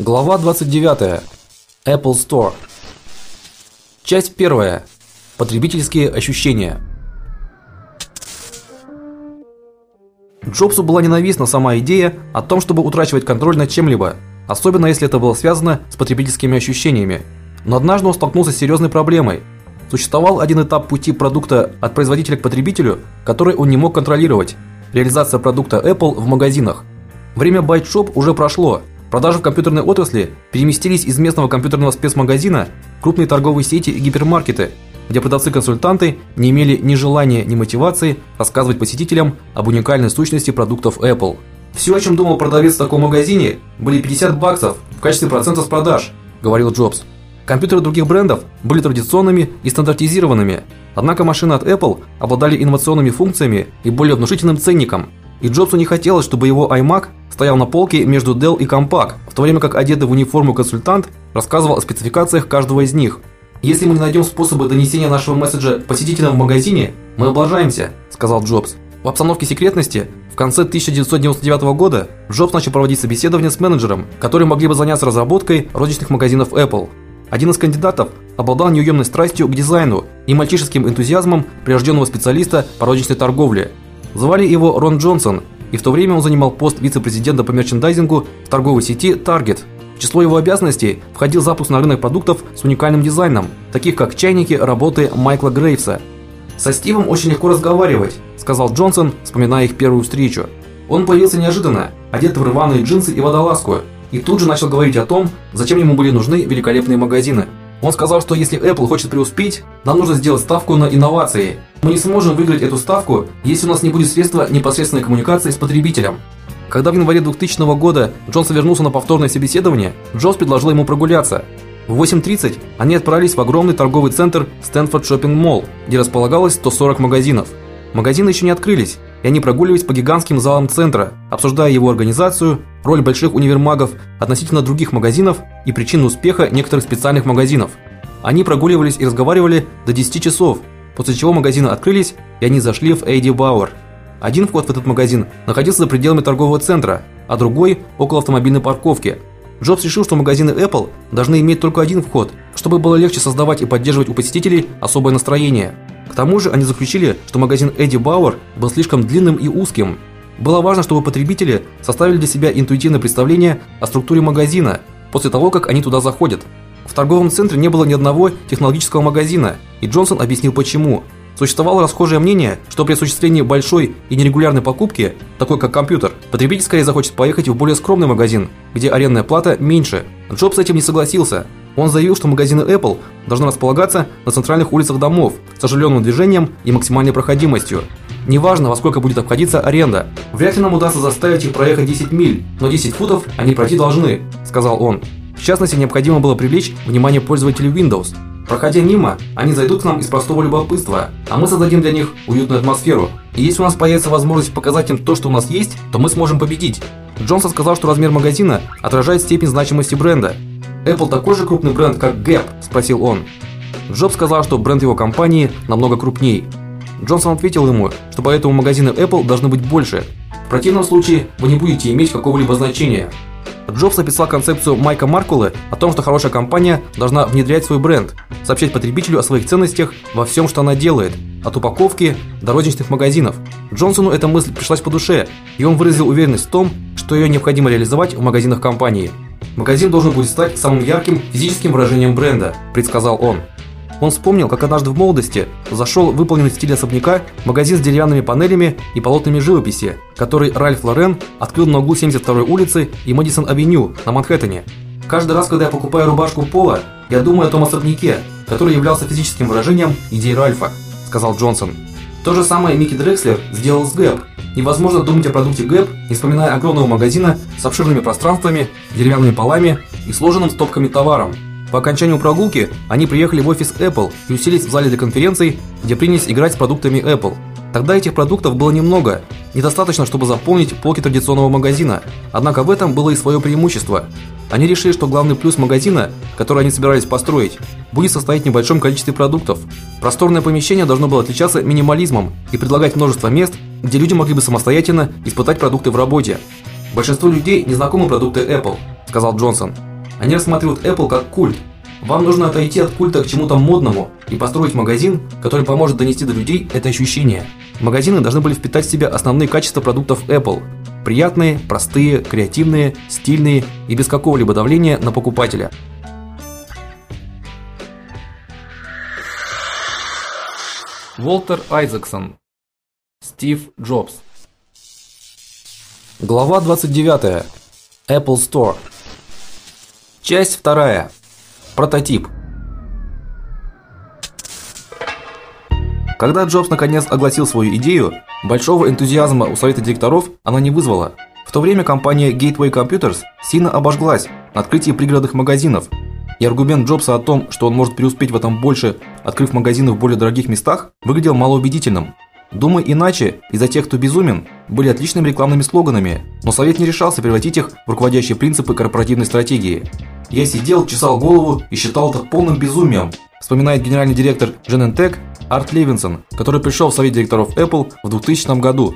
Глава 29. Apple Store. Часть 1. Потребительские ощущения. Джобсу была ненавистна сама идея о том, чтобы утрачивать контроль над чем-либо, особенно если это было связано с потребительскими ощущениями. Но однажды он столкнулся с серьезной проблемой. Существовал один этап пути продукта от производителя к потребителю, который он не мог контролировать реализация продукта Apple в магазинах. Время Byte Shop уже прошло. Продажи в компьютерной отрасли переместились из местного компьютерного спецмагазина в крупные торговые сети и гипермаркеты, где продавцы-консультанты не имели ни желания, ни мотивации рассказывать посетителям об уникальной сущности продуктов Apple. Все, о чем думал продавец в таком магазине, были 50 баксов в качестве процента с продаж, говорил Джобс. Компьютеры других брендов были традиционными и стандартизированными, однако машины от Apple обладали инновационными функциями и более внушительным ценником. И Джобсу не хотелось, чтобы его iMac стоял на полке между Dell и Compaq, в то время как одетый в униформу консультант рассказывал о спецификациях каждого из них. Если мы не найдем способы донесения нашего месседжа посетителям в магазине, мы облажаемся, сказал Джобс. В обстановке секретности в конце 1999 года Джобс начал проводить собеседования с менеджером, которые могли бы заняться разработкой розничных магазинов Apple. Один из кандидатов обладал неуемной страстью к дизайну и мальчишеским энтузиазмом прирожденного специалиста по розничной торговле. Звали его Рон Джонсон, и в то время он занимал пост вице-президента по мерчендайзингу в торговой сети Target. В число его обязанностей входил запуск на рынок продуктов с уникальным дизайном, таких как чайники работы Майкла Грейвса. Со Стивом очень легко разговаривать, сказал Джонсон, вспоминая их первую встречу. Он появился неожиданно, одет в рваные джинсы и водолазку, и тут же начал говорить о том, зачем ему были нужны великолепные магазины. Он сказал, что если Apple хочет преуспеть, нам нужно сделать ставку на инновации. Мы не сможем выиграть эту ставку, если у нас не будет средства непосредственной коммуникации с потребителем. Когда в январе 2000 года Джонсон вернулся на повторное собеседование, Джобс предложил ему прогуляться. В 8:30 они отправились в огромный торговый центр Stanford Shopping Mall, где располагалось 140 магазинов. Магазины еще не открылись, и они прогуливались по гигантским залам центра, обсуждая его организацию, роль больших универмагов относительно других магазинов и причины успеха некоторых специальных магазинов. Они прогуливались и разговаривали до 10 часов, после чего магазины открылись, и они зашли в Эйди Бауэр. Один вход в этот магазин находился за пределами торгового центра, а другой около автомобильной парковки. Джобс решил, что магазины Apple должны иметь только один вход, чтобы было легче создавать и поддерживать у посетителей особое настроение. К тому же они заключили, что магазин Эдди Бауэр был слишком длинным и узким. Было важно, чтобы потребители составили для себя интуитивное представление о структуре магазина после того, как они туда заходят. В торговом центре не было ни одного технологического магазина, и Джонсон объяснил почему. Существовало расхожее мнение, что при осуществлении большой и нерегулярной покупки, такой как компьютер, потребитель скорее захочет поехать в более скромный магазин, где арендная плата меньше. Джобс с этим не согласился. Он заявил, что магазины Apple должны располагаться на центральных улицах домов с оживленным движением и максимальной проходимостью. Неважно, во сколько будет обходиться аренда. Вряд ли нам удастся заставить их проехать 10 миль, но 10 футов они пройти должны, сказал он. В частности, необходимо было привлечь внимание пользователей Windows. Проходя мимо, они зайдут к нам из простого любопытства, а мы создадим для них уютную атмосферу. И если у нас появится возможность показать им то, что у нас есть, то мы сможем победить. Джонсон сказал, что размер магазина отражает степень значимости бренда. Apple такой же крупный бренд, как Gap, спросил он. Джобс сказал, что бренд его компании намного крупнее. Джонсон ответил ему, что поэтому магазины Apple должны быть больше. В противном случае вы не будете иметь какого-либо значения. Джобс описал концепцию Майка Маркулы о том, что хорошая компания должна внедрять свой бренд, сообщать потребителю о своих ценностях во всем, что она делает, от упаковки до розничных магазинов. Джонсону эта мысль пришлась по душе, и он выразил уверенность в том, что ее необходимо реализовать в магазинах компании. Магазин должен будет стать самым ярким физическим выражением бренда, предсказал он. Он вспомнил, как однажды в молодости зашел выполненный в стиле особняка магазин с деревянными панелями и полотнами живописи, который Ральф Лорен открыл на углу 72-й улицы и Мэдисон-авеню на Манхэттене. Каждый раз, когда я покупаю рубашку пола, я думаю о том особняке, который являлся физическим выражением идей Ральфа, сказал Джонсон. То же самое Микки Дрекслер сделал с Гэп. Невозможно думать о продукте Гэп, не вспоминая огромного магазина с обширными пространствами, деревянными полами и сложенным стопками товаром. По окончанию прогулки они приехали в офис Apple и уселись в зале для конференций, где принялись играть с продуктами Apple. Тогда этих продуктов было немного, недостаточно, чтобы заполнить полки традиционного магазина. Однако в этом было и свое преимущество. Они решили, что главный плюс магазина, который они собирались построить, будет состоять в небольшом количестве продуктов. Просторное помещение должно было отличаться минимализмом и предлагать множество мест, где люди могли бы самостоятельно испытать продукты в работе. Большинству людей не знакомы продукты Apple, сказал Джонсон. Они рассматривают Apple как культ. Вам нужно отойти от культа к чему-то модному и построить магазин, который поможет донести до людей это ощущение. Магазины должны были впитать в себя основные качества продуктов Apple: приятные, простые, креативные, стильные и без какого-либо давления на покупателя. Волтер Айзексон. Стив Джобс. Глава 29. Apple Store. Часть вторая. Прототип. Когда Джобс наконец огласил свою идею, большого энтузиазма у совета директоров она не вызвала. В то время компания Gateway Computers сильно обожглась на открытии пригородных магазинов и аргумент Джобса о том, что он может преуспеть в этом больше, открыв магазины в более дорогих местах, выглядел малоубедительным. Думай иначе, из-за тех, кто безумен, были отличными рекламными слоганами, но совет не решался превратить их в руководящие принципы корпоративной стратегии. Я сидел, чесал голову и считал это полным безумием, вспоминает генеральный директор Genentech Арт Левинсон, который пришел в совет директоров Apple в 2000 году.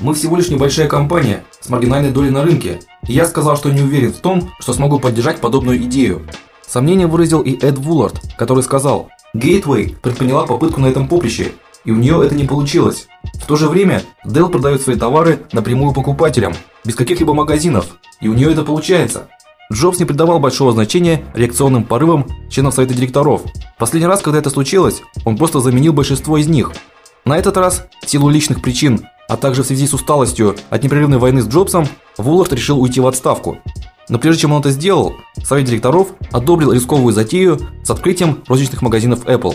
Мы всего лишь небольшая компания с маргинальной долей на рынке, и я сказал, что не уверен в том, что смогу поддержать подобную идею. Сомнение выразил и Эд Вуллард, который сказал: "Gateway предприняла попытку на этом поприще, и у нее это не получилось. В то же время Dell продает свои товары напрямую покупателям, без каких-либо магазинов, и у нее это получается". Джобс не придавал большого значения реакционным порывам членов совета директоров. Последний раз, когда это случилось, он просто заменил большинство из них. На этот раз, в силу личных причин, а также в связи с усталостью от непрерывной войны с Джобсом, Вуллард решил уйти в отставку. Но прежде чем он это сделал, совет директоров одобрил рисковую затею с открытием розничных магазинов Apple.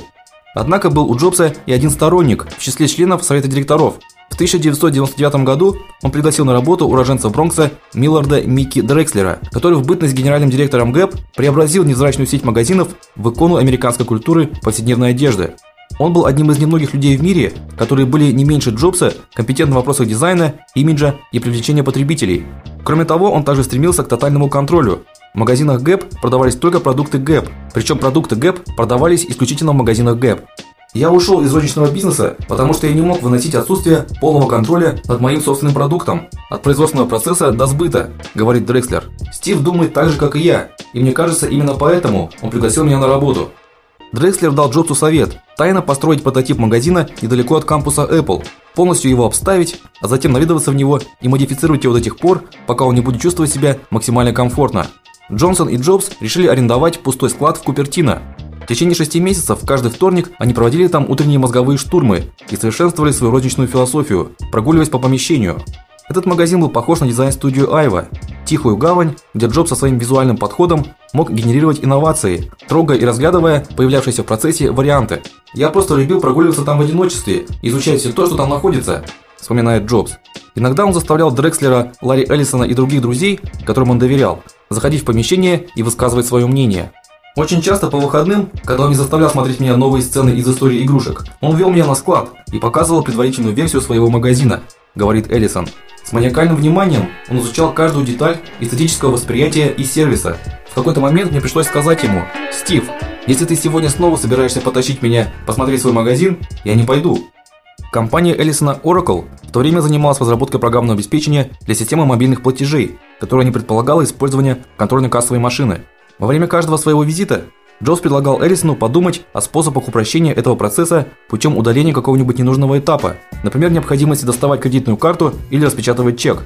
Однако был у Джобса и один сторонник в числе членов совета директоров. В 1999 году он пригласил на работу уроженца Бронкса Милларда Микки Дрекслера, который в бытность генеральным директором Gap преобразил невзрачную сеть магазинов в икону американской культуры повседневной одежды. Он был одним из немногих людей в мире, которые были не меньше Джобса компетентны в вопросах дизайна, имиджа и привлечения потребителей. Кроме того, он также стремился к тотальному контролю. В магазинах Gap продавались только продукты Gap, причем продукты Gap продавались исключительно в магазинах Gap. Я ушел из розничного бизнеса, потому что я не мог выносить отсутствие полного контроля над моим собственным продуктом, от производственного процесса до сбыта, говорит Дрекслер. Стив думает так же, как и я, и мне кажется, именно поэтому он пригласил меня на работу. Дрекслер дал Джобсу совет: тайно построить прототип магазина недалеко от кампуса Apple, полностью его обставить, а затем наведываться в него и модифицировать его до тех пор, пока он не будет чувствовать себя максимально комфортно. Джонсон и Джобс решили арендовать пустой склад в Купертино. В течение шести месяцев каждый вторник они проводили там утренние мозговые штурмы и совершенствовали свою розничную философию, прогуливаясь по помещению. Этот магазин был похож на дизайн-студию Айва, тихую гавань, где Джобс со своим визуальным подходом мог генерировать инновации, трогая и разглядывая появлявшиеся в процессе варианты. Я просто любил прогуливаться там в одиночестве, изучать все то, что там находится, вспоминает Джобс. Иногда он заставлял Дрекслера, Ларри Эллисона и других друзей, которым он доверял, заходить в помещение и высказывать свое мнение. Очень часто по выходным, когда он не заставлял смотреть меня новые сцены из истории игрушек, он вел меня на склад и показывал предварительную версию своего магазина, говорит Эллисон. С маниакальным вниманием он изучал каждую деталь эстетического восприятия и сервиса. В какой-то момент мне пришлось сказать ему: "Стив, если ты сегодня снова собираешься потащить меня посмотреть свой магазин, я не пойду". Компания Эллисона Oracle в то время занималась разработкой программного обеспечения для системы мобильных платежей, которая не предполагала использование контрольно-кассовой машины. Во время каждого своего визита Джобс предлагал Эллисону подумать о способах упрощения этого процесса путем удаления какого-нибудь ненужного этапа, например, необходимости доставать кредитную карту или распечатывать чек.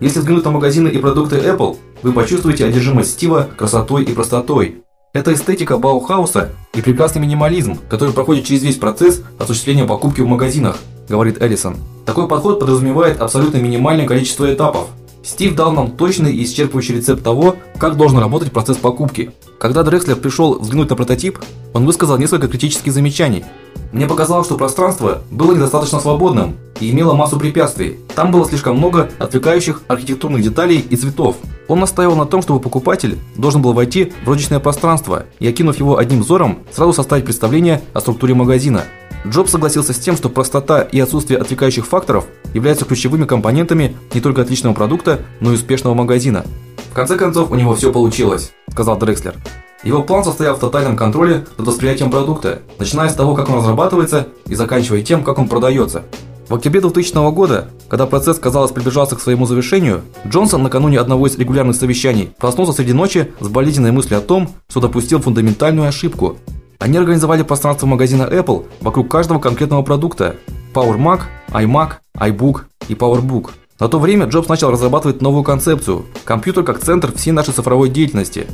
Если взглянуть на магазины и продукты Apple, вы почувствуете одержимость Стива красотой и простотой. Это эстетика Баухауса и прекрасный минимализм, который проходит через весь процесс осуществления покупки в магазинах, говорит Эллисон. Такой подход подразумевает абсолютно минимальное количество этапов, Стив дал нам точный и исчерпывающий рецепт того, как должен работать процесс покупки. Когда Дрекслер пришел взглянуть на прототип, он высказал несколько критических замечаний. Мне показалось, что пространство было недостаточно свободным и имело массу препятствий. Там было слишком много отвлекающих архитектурных деталей и цветов. Он настаивал на том, чтобы покупатель должен был войти в розничное пространство и, окинув его одним взором, сразу составить представление о структуре магазина. Джобс согласился с тем, что простота и отсутствие отвлекающих факторов являются ключевыми компонентами не только отличного продукта, но и успешного магазина. В конце концов, у него все получилось, сказал Дрекслер. Его план состоял в тотальном контроле над восприятием продукта, начиная с того, как он разрабатывается, и заканчивая тем, как он продается. В октябре 2000 года, когда процесс, казалось, приближался к своему завершению, Джонсон накануне одного из регулярных совещаний проснулся среди ночи с болезненной мыслью о том, что допустил фундаментальную ошибку. Они организовали пространство магазина Apple вокруг каждого конкретного продукта: Power Mac, iMac, iBook и PowerBook. На то время Джобс начал разрабатывать новую концепцию компьютер как центр всей нашей цифровой деятельности.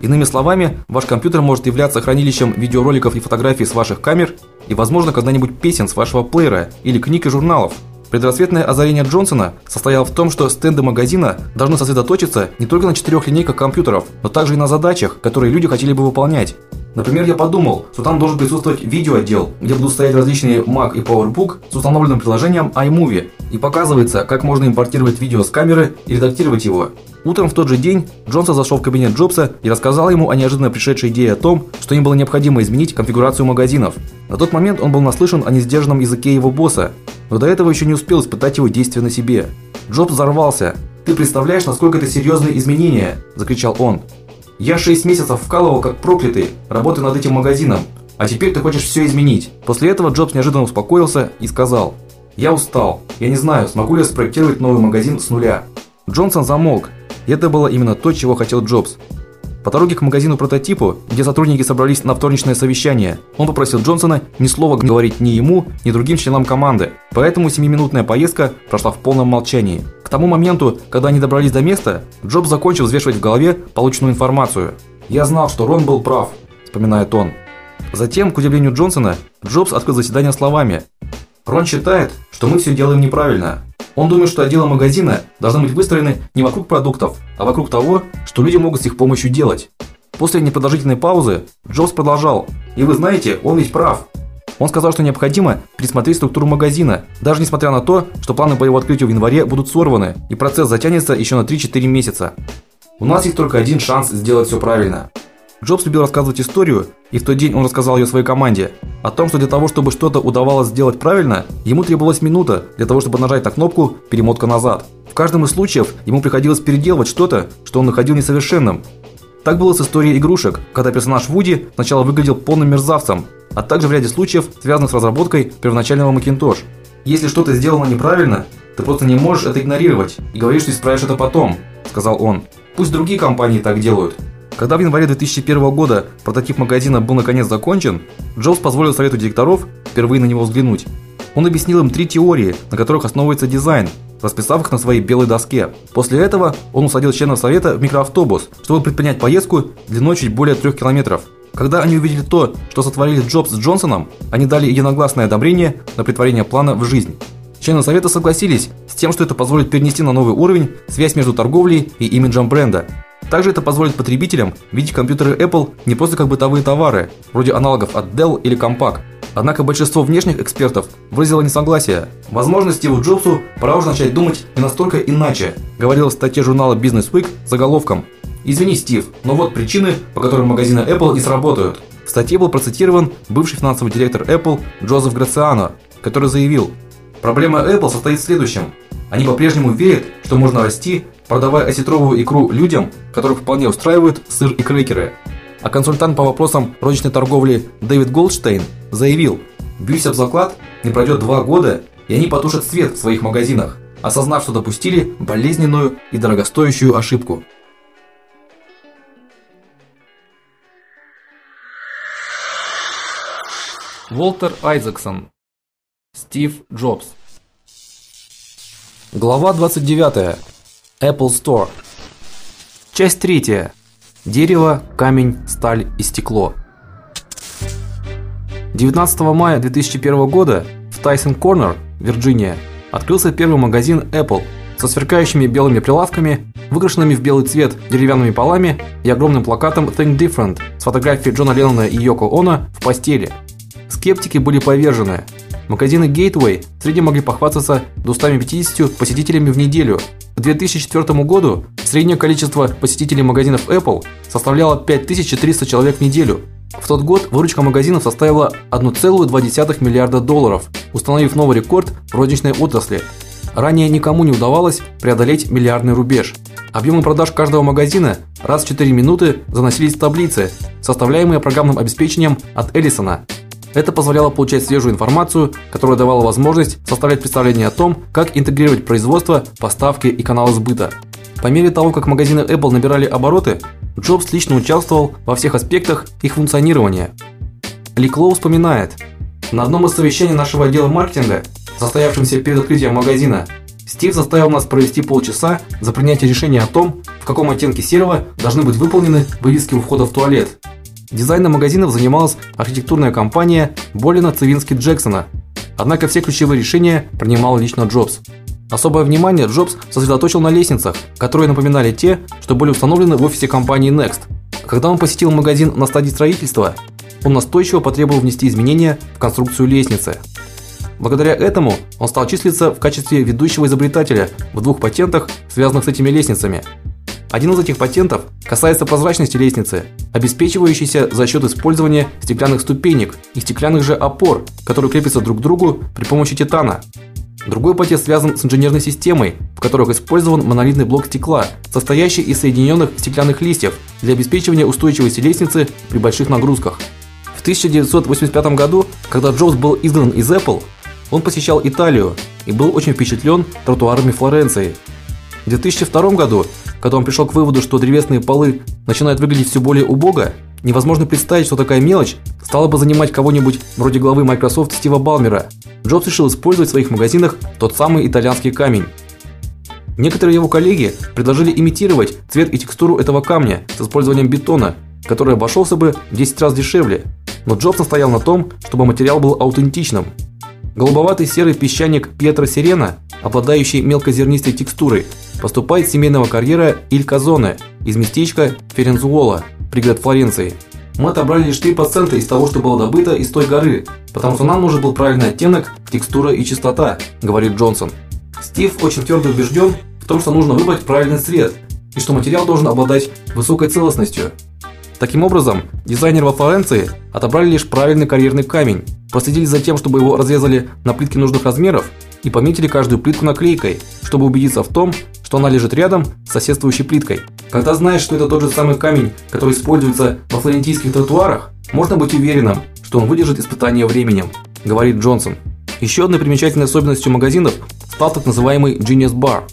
Иными словами, ваш компьютер может являться хранилищем видеороликов и фотографий с ваших камер и, возможно, когда-нибудь песен с вашего плеера или книг и журналов. Предрассветное озарение Джонсона состояло в том, что стенды магазина должны сосредоточиться не только на четырех линейках компьютеров, но также и на задачах, которые люди хотели бы выполнять. Например, я подумал, что там должен присутствовать видеоотдел, где будут стоять различные Mac и PowerBook с установленным приложением iMovie, и показывается, как можно импортировать видео с камеры и редактировать его. Утром в тот же день Джонсон зашел в кабинет Джобса и рассказал ему о неожиданно пришедшей идее о том, что им было необходимо изменить конфигурацию магазинов. На тот момент он был наслышан о несдержанном языке его босса, но до этого еще не успел испытать его действия на себе. Джобс взорвался. "Ты представляешь, насколько это серьезные изменения?" закричал он. "Я шесть месяцев вкалывал как проклятый, работая над этим магазином, а теперь ты хочешь все изменить". После этого Джобс неожиданно успокоился и сказал: "Я устал. Я не знаю, смогу ли я спроектировать новый магазин с нуля". Джонсон замолк, и это было именно то, чего хотел Джобс. По дороге к магазину прототипу, где сотрудники собрались на вторничное совещание, он попросил Джонсона ни слова говорить ни ему, ни другим членам команды. Поэтому семиминутная поездка прошла в полном молчании. К тому моменту, когда они добрались до места, Джобс закончил взвешивать в голове полученную информацию. "Я знал, что Рон был прав", вспоминает он. Затем, к удивлению Джонсона, Джобс открыл заседание словами: "Рон считает, что мы все делаем неправильно. Он думает, что отделы магазина должны быть выстроены не вокруг продуктов, а вокруг того, что люди могут с их помощью делать. После непродолжительной паузы Джобс продолжал: "И вы знаете, он ведь прав. Он сказал, что необходимо пересмотреть структуру магазина, даже несмотря на то, что планы по его открытию в январе будут сорваны, и процесс затянется еще на 3-4 месяца. У нас есть только один шанс сделать все правильно". Джобс любил рассказывать историю, и в тот день он рассказал ее своей команде о том, что для того, чтобы что-то удавалось сделать правильно, ему требовалась минута для того, чтобы нажать на кнопку перемотка назад. В каждом из случаев ему приходилось переделывать что-то, что он находил несовершенным. Так было с историей игрушек, когда персонаж Вуди сначала выглядел полным мерзавцем, а также в ряде случаев, связанных с разработкой первоначального Macintosh. Если что-то сделано неправильно, ты просто не можешь это игнорировать и говоришь, что исправишь это потом, сказал он. Пусть другие компании так делают, когда в январе 2001 года прототип магазина был наконец закончен, Джобс позволил совету директоров впервые на него взглянуть. Он объяснил им три теории, на которых основывается дизайн, расписав их на своей белой доске. После этого он усадил членов совета в микроавтобус, чтобы предпринять поездку длиной чуть более 3 километров. Когда они увидели то, что сотворили Джобс с Джонсоном, они дали единогласное одобрение на притворение плана в жизнь. Члены совета согласились с тем, что это позволит перенести на новый уровень связь между торговлей и имиджем бренда. Также это позволит потребителям видеть компьютеры Apple не просто как бытовые товары, вроде аналогов от Dell или Compaq. Однако большинство внешних экспертов выразило несогласие. Возможно, Стиву Джобсу пора уже начать думать не настолько иначе, говорил в статье журнала Business Week заголовком: "Извини, Стив, но вот причины, по которым магазины Apple не сработают". В статье был процитирован бывший финансовый директор Apple Джозеф Грациано, который заявил: "Проблема Apple состоит в следующем: они по-прежнему верят, что можно расти продавая осетровую икру людям, которых вполне устраивают сыр и крекеры. А консультант по вопросам розничной торговли Дэвид Голдштейн заявил: "Бьюсь об заклад, не пройдет два года, и они потушат свет в своих магазинах, осознав, что допустили болезненную и дорогостоящую ошибку". Волтер Айзексон. Стив Джобс. Глава 29. Apple Store. Часть третья. Дерево, камень, сталь и стекло. 19 мая 2001 года в Тайсон Корнер, Вирджиния, открылся первый магазин Apple со сверкающими белыми прилавками, выкрашенными в белый цвет деревянными полами и огромным плакатом Think Different с фотографией Джона Леннона и Йоко Оно в постели. Скептики были повержены. Магазины Gateway в среднем могли похвастаться 250 посетителями в неделю, к 2004 году среднее количество посетителей магазинов Apple составляло 5300 человек в неделю. В тот год выручка магазинов составила 1,2 миллиарда долларов, установив новый рекорд в розничной отрасли. Ранее никому не удавалось преодолеть миллиардный рубеж. Объемы продаж каждого магазина раз в 4 минуты заносились в таблицы, составляемые программным обеспечением от Эллисона. Это позволяло получать свежую информацию, которая давала возможность составлять представление о том, как интегрировать производство, поставки и каналы сбыта. По мере того, как магазины Apple набирали обороты, Джобс лично участвовал во всех аспектах их функционирования. Ли Клоу вспоминает: "На одном из совещаний нашего отдела маркетинга, состоявшемся перед открытием магазина, Стив заставил нас провести полчаса за принятие решения о том, в каком оттенке серого должны быть выполнены вывески у входа в туалет. Дизайном магазинов занималась архитектурная компания Болина Цивински Джексона. Однако все ключевые решения принимал лично Джобс. Особое внимание Джобс сосредоточил на лестницах, которые напоминали те, что были установлены в офисе компании Next. Когда он посетил магазин на стадии строительства, он настойчиво потребовал внести изменения в конструкцию лестницы. Благодаря этому он стал числиться в качестве ведущего изобретателя в двух патентах, связанных с этими лестницами. Один из этих патентов касается прозрачности лестницы, обеспечивающейся за счет использования стеклянных ступенек и стеклянных же опор, которые крепятся друг к другу при помощи титана. Другой патент связан с инженерной системой, в которой использован монолитный блок стекла, состоящий из соединенных стеклянных листьев для обеспечивания устойчивости лестницы при больших нагрузках. В 1985 году, когда Джобс был изгнан из Apple, он посещал Италию и был очень впечатлен тротуарами Флоренции. В 2002 году, когда он пришел к выводу, что древесные полы начинают выглядеть все более убого, невозможно представить, что такая мелочь стала бы занимать кого-нибудь вроде главы Microsoft Стива Балмера. Джобс решил использовать в своих магазинах тот самый итальянский камень. Некоторые его коллеги предложили имитировать цвет и текстуру этого камня с использованием бетона, который обошелся бы в 10 раз дешевле. Но Джобс настоял на том, чтобы материал был аутентичным. Голубоватый серый песчаник Пьетро Сирена, обладающий мелкозернистой текстурой, поступает семейного карьера Иль Казоне из местечка Ферензуола, пригород Флоренции. Мы отобрали лишь 3% из того, что было добыто из той горы, потому что нам нужен был правильный оттенок, текстура и чистота, говорит Джонсон. Стив очень твердо убежден в том, что нужно выбрать правильный цвет и что материал должен обладать высокой целостностью. Таким образом, дизайнеры во Флоренции отобрали лишь правильный карьерный камень, проследили за тем, чтобы его разрезали на плитки нужных размеров и пометили каждую плитку наклейкой, чтобы убедиться в том, что она лежит рядом с соседствующей плиткой. Когда знаешь, что это тот же самый камень, который используется во флорентийских тротуарах, можно быть уверенным, что он выдержит испытание временем, говорит Джонсон. Еще одной примечательной особенностью магазинов стал так называемый Genius Bar.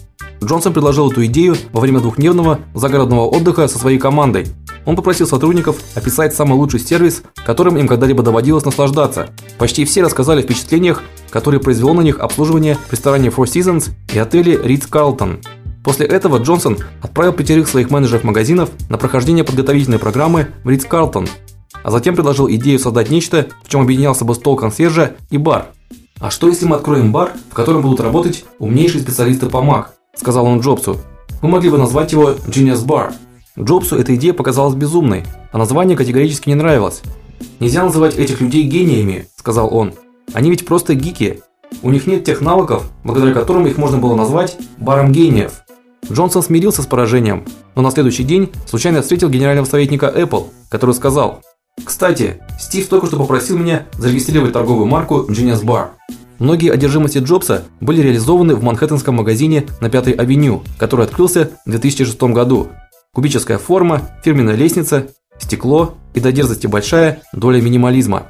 Джонсон предложил эту идею во время двухдневного загородного отдыха со своей командой, он попросил сотрудников описать самый лучший сервис, которым им когда-либо доводилось наслаждаться. Почти все рассказали о впечатлениях, которые произвело на них обслуживание в ресторане Four Seasons и отеле Ritz-Carlton. После этого Джонсон отправил пятерых своих менеджеров магазинов на прохождение подготовительной программы в Ritz-Carlton, а затем предложил идею создать нечто, в чем объединялся бы стол консьержа и бар. А что если мы откроем бар, в котором будут работать умнейшие специалисты по Mac, сказал он Джобсу. Мы могли бы назвать его Genius Bar. Джобсу эта идея показалась безумной, а название категорически не нравилось. Нельзя называть этих людей гениями, сказал он. Они ведь просто гики. У них нет тех навыков, благодаря которым их можно было назвать баром гениев. Джонсон смирился с поражением, но на следующий день случайно встретил генерального советника Apple, который сказал: "Кстати, Стив только что попросил меня зарегистрировать торговую марку Genius Bar". Многие одержимости Джобса были реализованы в манхэттенском магазине на Пятой авеню, который открылся в 2006 году Кубическая форма, фирменная лестница, стекло и до дерзости большая доля минимализма.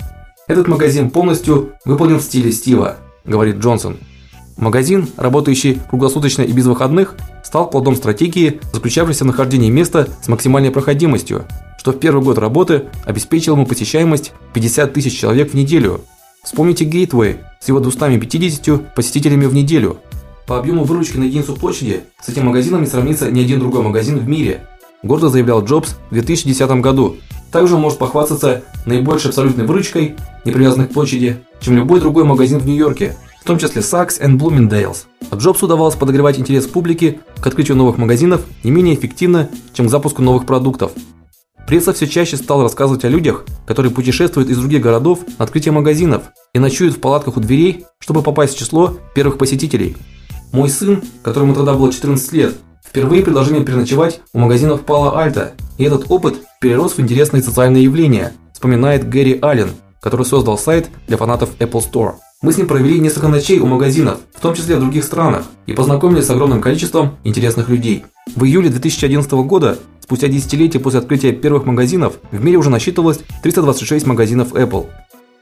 Этот магазин полностью выполнен в стиле Стива, говорит Джонсон. Магазин, работающий круглосуточно и без выходных, стал плодом стратегии, заключавшейся в нахождении места с максимальной проходимостью, что в первый год работы обеспечило ему посещаемость 50 тысяч человек в неделю. Вспомните Gateway с его 250 посетителями в неделю. По объему выручки на единицу площади с этим магазином не сравнится ни один другой магазин в мире гордо заявлял Джобс в 2010 году. Также он может похвастаться наибольшей абсолютной выручкой, не к площади, чем любой другой магазин в Нью-Йорке, в том числе Saks and Bloomingdale's. А Джобсу удавалось подогревать интерес публики к открытию новых магазинов не менее эффективно, чем к запуску новых продуктов. Пресса все чаще стала рассказывать о людях, которые путешествуют из других городов на открытие магазинов и ночуют в палатках у дверей, чтобы попасть в число первых посетителей. Мой сын, которому тогда было 14 лет, Впервые предложение переночевать у магазинов Пало-Альто, и этот опыт перерос в интересные социальные явления, вспоминает Гэри Аллен, который создал сайт для фанатов Apple Store. Мы с ним провели несколько ночей у магазинов, в том числе в других странах, и познакомились с огромным количеством интересных людей. В июле 2011 года, спустя десятилетие после открытия первых магазинов, в мире уже насчитывалось 326 магазинов Apple.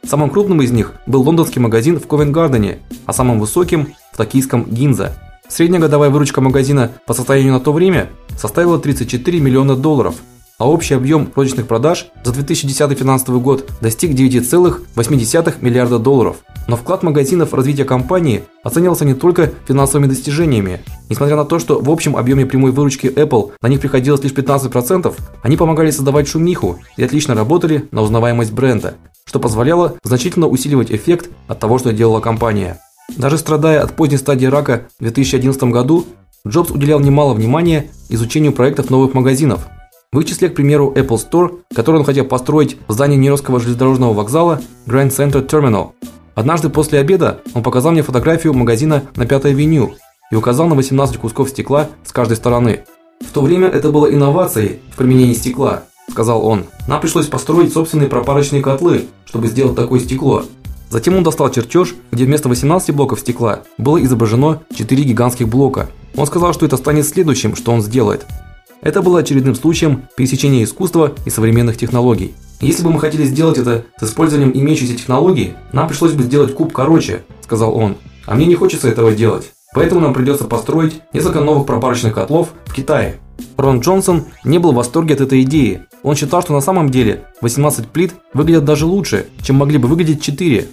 Самым крупным из них был лондонский магазин в Ковент-Гардене, а самым высоким в токийском Гинза. Средняя годовая выручка магазина по состоянию на то время составила 34 миллиона долларов, а общий объем розничных продаж за 2010 финансовый год достиг 9,8 миллиарда долларов. Но вклад магазинов в развитие компании оценивался не только финансовыми достижениями. Несмотря на то, что в общем объеме прямой выручки Apple на них приходилось лишь 15%, они помогали создавать шумиху и отлично работали на узнаваемость бренда, что позволяло значительно усиливать эффект от того, что делала компания. Даже страдая от поздней стадии рака в 2011 году, Джобс уделял немало внимания изучению проектов новых магазинов. В их числе, к примеру, Apple Store, который он хотел построить в здании Нью-Йоркского железнодорожного вокзала Grand Central Terminal. Однажды после обеда он показал мне фотографию магазина на Пятой авеню и указал на 18 кусков стекла с каждой стороны. В то время это было инновацией в применении стекла, сказал он. Нам пришлось построить собственные пропарочные котлы, чтобы сделать такое стекло. Затем он достал чертеж, где вместо 18 блоков стекла было изображено 4 гигантских блока. Он сказал, что это станет следующим, что он сделает. Это было очередным случаем пересечения искусства и современных технологий. Если бы мы хотели сделать это с использованием имеющейся технологии, нам пришлось бы сделать куб короче, сказал он. А мне не хочется этого делать. Поэтому нам придется построить несколько новых пропарочных котлов в Китае. Рон Джонсон не был в восторге от этой идеи. Он считал, что на самом деле 18 плит выглядят даже лучше, чем могли бы выглядеть 4.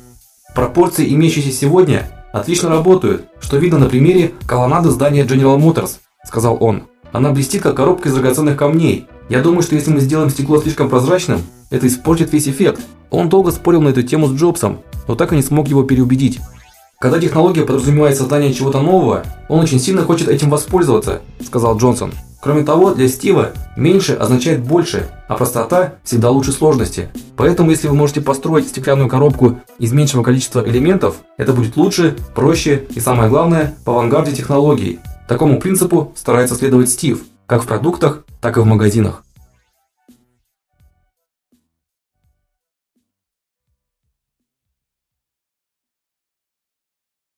Пропорции, имеющиеся сегодня, отлично работают, что видно на примере колоннады здания General Motors, сказал он. Она блестит как коробка из драгоценных камней. Я думаю, что если мы сделаем стекло слишком прозрачным, это испортит весь эффект. Он долго спорил на эту тему с Джобсом, но так и не смог его переубедить. Когда технология подразумевает создание чего-то нового, он очень сильно хочет этим воспользоваться, сказал Джонсон. Кроме того, для Стива меньше означает больше, а простота всегда лучше сложности. Поэтому, если вы можете построить стеклянную коробку из меньшего количества элементов, это будет лучше, проще и самое главное, по авангарде технологий. Такому принципу старается следовать Стив, как в продуктах, так и в магазинах.